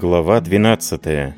Глава 12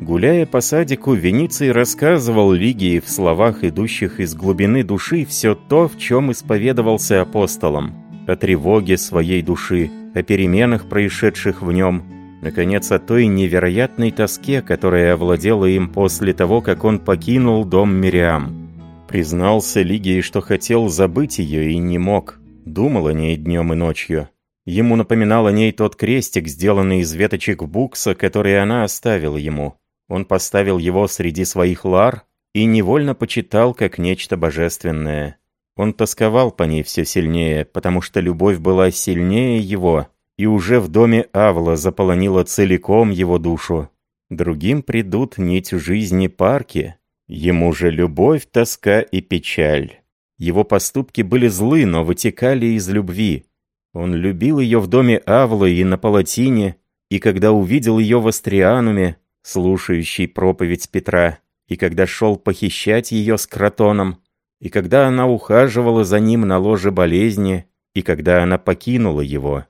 Гуляя по садику, Вениций рассказывал Лигии в словах, идущих из глубины души, все то, в чем исповедовался апостолом. О тревоге своей души, о переменах, происшедших в нем, наконец, о той невероятной тоске, которая овладела им после того, как он покинул дом Мириам. Признался Лигии, что хотел забыть ее и не мог. Думал о ней днем и ночью. Ему напоминал о ней тот крестик, сделанный из веточек букса, который она оставила ему. Он поставил его среди своих лар и невольно почитал как нечто божественное. Он тосковал по ней все сильнее, потому что любовь была сильнее его, и уже в доме Авла заполонила целиком его душу. Другим придут нить жизни парки, ему же любовь, тоска и печаль. Его поступки были злы, но вытекали из любви. Он любил ее в доме Авлы и на Палатине, и когда увидел ее в Астриануме, слушающей проповедь Петра, и когда шел похищать ее с Кротоном, и когда она ухаживала за ним на ложе болезни, и когда она покинула его.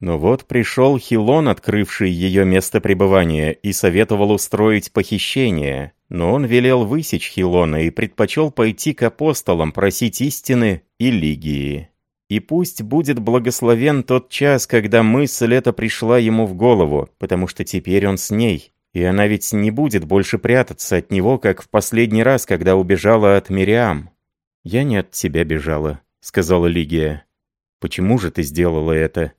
Но вот пришел Хилон, открывший ее место пребывания, и советовал устроить похищение, но он велел высечь Хилона и предпочел пойти к апостолам просить истины и лигии. И пусть будет благословен тот час, когда мысль эта пришла ему в голову, потому что теперь он с ней. И она ведь не будет больше прятаться от него, как в последний раз, когда убежала от Мириам. «Я не от тебя бежала», — сказала Лигия. «Почему же ты сделала это?»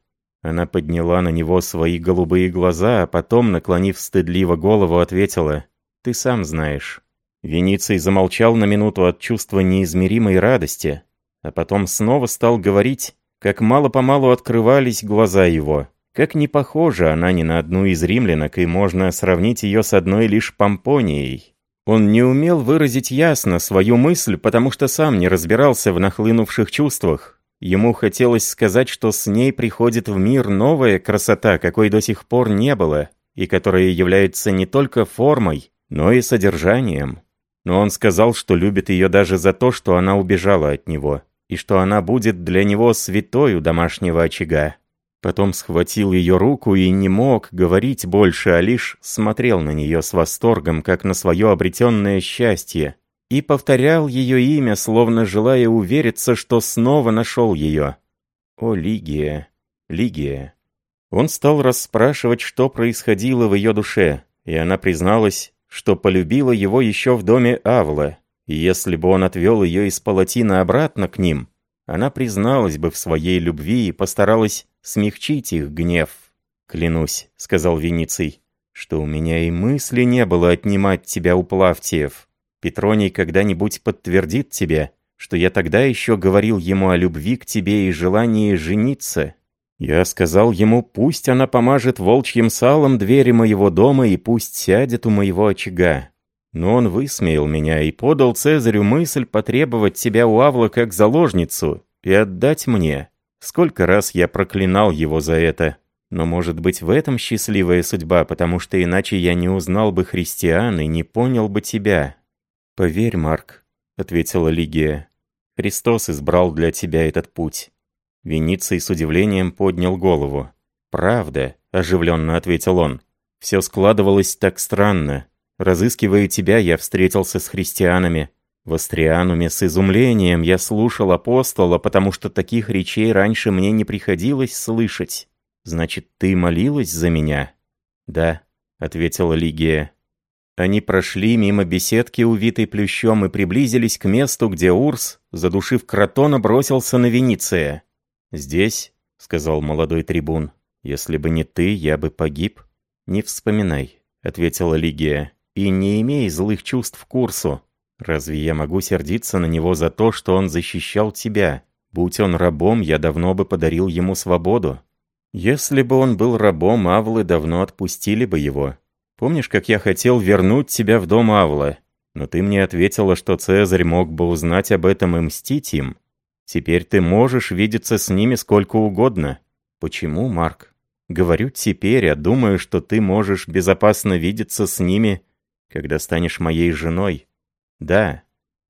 Она подняла на него свои голубые глаза, а потом, наклонив стыдливо голову, ответила, «Ты сам знаешь». Вениций замолчал на минуту от чувства неизмеримой радости, а потом снова стал говорить, как мало-помалу открывались глаза его. Как не похожа она ни на одну из римлянок, и можно сравнить ее с одной лишь Помпонией. Он не умел выразить ясно свою мысль, потому что сам не разбирался в нахлынувших чувствах. Ему хотелось сказать, что с ней приходит в мир новая красота, какой до сих пор не было, и которая является не только формой, но и содержанием. Но он сказал, что любит ее даже за то, что она убежала от него и что она будет для него святой у домашнего очага. Потом схватил ее руку и не мог говорить больше, а лишь смотрел на нее с восторгом, как на свое обретенное счастье, и повторял ее имя, словно желая увериться, что снова нашел ее. «О, Лигия! Лигия!» Он стал расспрашивать, что происходило в ее душе, и она призналась, что полюбила его еще в доме Авла, если бы он отвел ее из палатина обратно к ним, она призналась бы в своей любви и постаралась смягчить их гнев. «Клянусь», — сказал Вениций, — «что у меня и мысли не было отнимать тебя у Плавтиев. Петроний когда-нибудь подтвердит тебе, что я тогда еще говорил ему о любви к тебе и желании жениться. Я сказал ему, пусть она помажет волчьим салом двери моего дома и пусть сядет у моего очага. Но он высмеял меня и подал Цезарю мысль потребовать тебя у Авла как заложницу и отдать мне. Сколько раз я проклинал его за это. Но, может быть, в этом счастливая судьба, потому что иначе я не узнал бы христиан и не понял бы тебя. «Поверь, Марк», — ответила Лигия, — «Христос избрал для тебя этот путь». Вениций с удивлением поднял голову. «Правда», — оживленно ответил он, — «все складывалось так странно. Разыскивая тебя, я встретился с христианами. В Астриануме с изумлением я слушал апостола, потому что таких речей раньше мне не приходилось слышать. Значит, ты молилась за меня? Да, ответила Лигия. Они прошли мимо беседки, увитой плющом, и приблизились к месту, где Урс, задушив кротона, бросился на Вениция. «Здесь», — сказал молодой трибун, — «если бы не ты, я бы погиб». «Не вспоминай», — ответила Лигия. И не имей злых чувств к курсу. Разве я могу сердиться на него за то, что он защищал тебя? Будь он рабом, я давно бы подарил ему свободу. Если бы он был рабом, Авлы давно отпустили бы его. Помнишь, как я хотел вернуть тебя в дом Авла? Но ты мне ответила, что Цезарь мог бы узнать об этом и мстить им. Теперь ты можешь видеться с ними сколько угодно. Почему, Марк? Говорю теперь, а думаю, что ты можешь безопасно видеться с ними когда станешь моей женой. Да,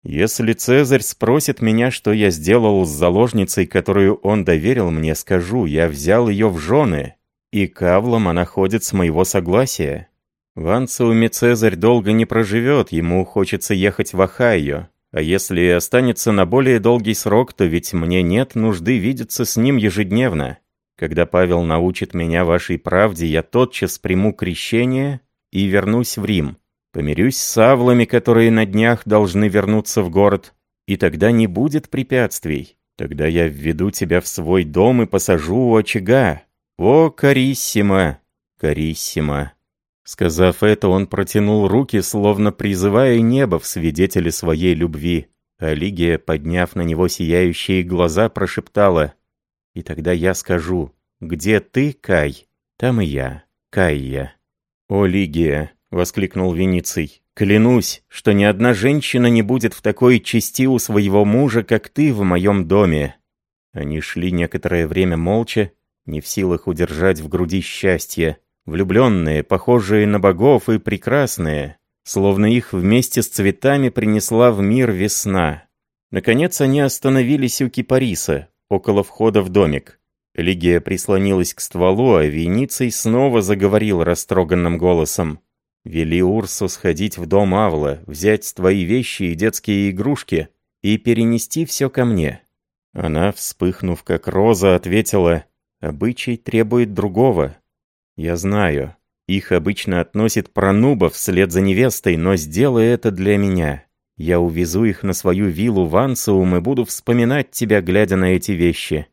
если Цезарь спросит меня, что я сделал с заложницей, которую он доверил мне, скажу, я взял ее в жены. и кавлом она ходит с моего согласия. В Ансауме Цезарь долго не проживет, ему хочется ехать в Ohio. А если останется на более долгий срок, то ведь мне нет нужды видеться с ним ежедневно. Когда Павел научит меня вашей правде, я тотчас приму крещение и вернусь в Рим. Помирюсь с авлами, которые на днях должны вернуться в город, и тогда не будет препятствий. Тогда я введу тебя в свой дом и посажу у очага. О, Кариссима, Кариссима!» Сказав это, он протянул руки, словно призывая небо в свидетели своей любви. А Лигия, подняв на него сияющие глаза, прошептала, «И тогда я скажу, где ты, Кай, там и я, Кайя». «О, Лигия!» — воскликнул Вениций. «Клянусь, что ни одна женщина не будет в такой чести у своего мужа, как ты в моем доме». Они шли некоторое время молча, не в силах удержать в груди счастье влюбленные, похожие на богов и прекрасные, словно их вместе с цветами принесла в мир весна. Наконец они остановились у кипариса, около входа в домик. Лигия прислонилась к стволу, а Вениций снова заговорил растроганным голосом. «Вели Урсу сходить в дом Авла, взять твои вещи и детские игрушки и перенести все ко мне». Она, вспыхнув как роза, ответила, «Обычай требует другого. «Я знаю. Их обычно относит пронуба вслед за невестой, но сделай это для меня. Я увезу их на свою виллу в Ансиум и буду вспоминать тебя, глядя на эти вещи».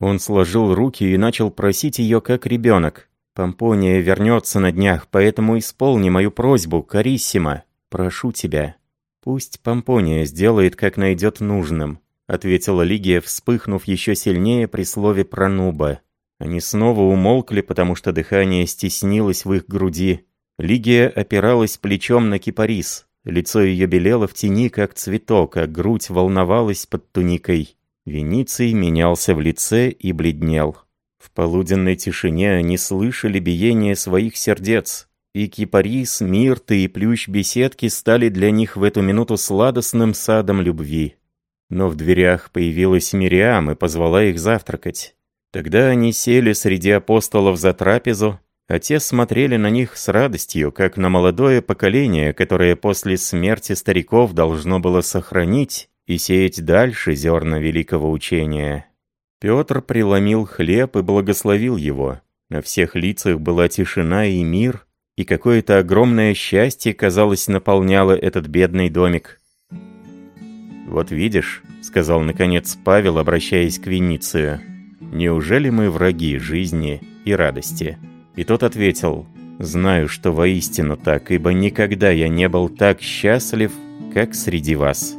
Он сложил руки и начал просить ее как ребенок. «Помпония вернется на днях, поэтому исполни мою просьбу, Кариссима. Прошу тебя». «Пусть Помпония сделает, как найдет нужным», — ответила Лигия, вспыхнув еще сильнее при слове «пронуба». Они снова умолкли, потому что дыхание стеснилось в их груди. Лигия опиралась плечом на кипарис. Лицо ее белело в тени, как цветок, а грудь волновалась под туникой. Вениций менялся в лице и бледнел. В полуденной тишине они слышали биение своих сердец. И кипарис, мирты и плющ беседки стали для них в эту минуту сладостным садом любви. Но в дверях появилась Мириам и позвала их завтракать. Тогда они сели среди апостолов за трапезу, а те смотрели на них с радостью, как на молодое поколение, которое после смерти стариков должно было сохранить и сеять дальше зерна великого учения. Петр преломил хлеб и благословил его. На всех лицах была тишина и мир, и какое-то огромное счастье, казалось, наполняло этот бедный домик. «Вот видишь», — сказал наконец Павел, обращаясь к Веницию, — Неужели мы враги жизни и радости? И тот ответил, «Знаю, что воистину так, ибо никогда я не был так счастлив, как среди вас».